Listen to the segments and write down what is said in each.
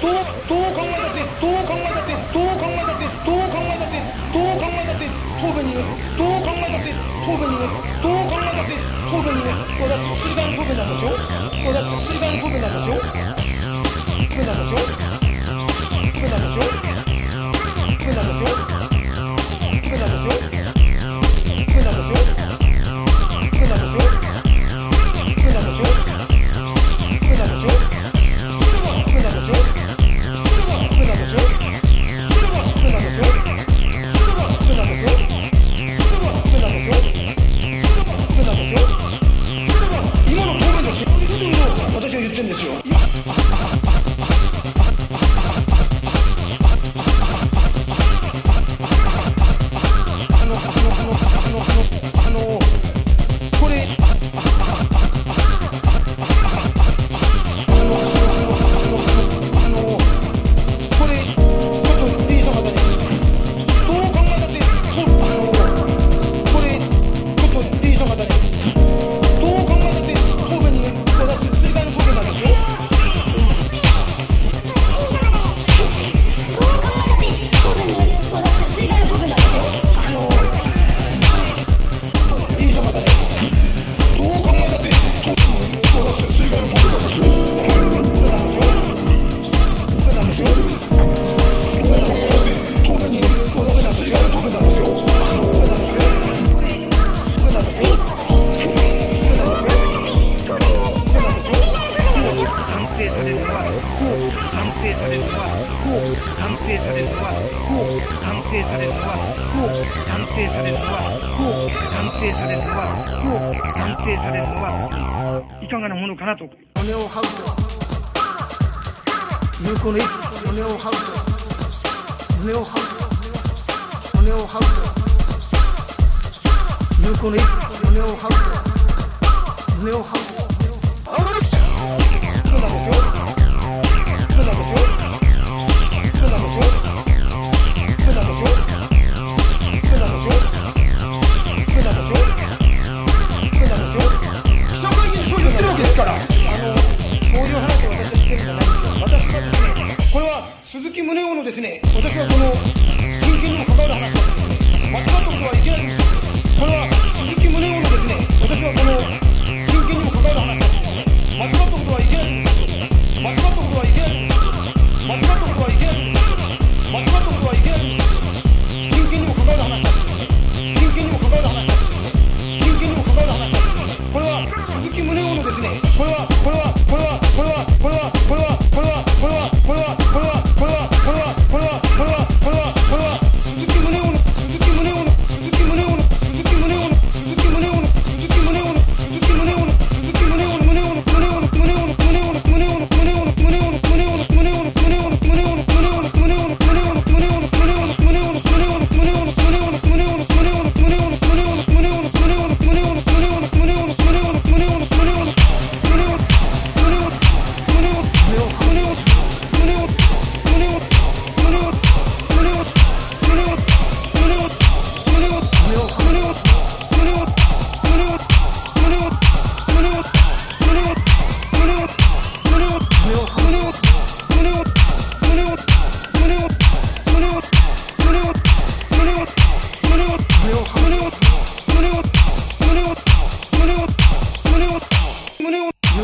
どう考えたってどう考えたってどう考えたってどう考えたってどう考えたって答弁にどう考えたって答弁にどう考えたって答弁に私ばん答弁なんですよ私薬番答弁なんですよ答弁なんでしょう定されるは不幸断定されるは不幸断定されるは不幸断定されるは不幸断定されるは不幸断定されるはいかがなものかなと骨を這うと有効の一歩骨を這うとを這うと骨を這うと有効の一歩骨を這うとを這うとですね私はこの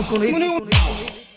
con it.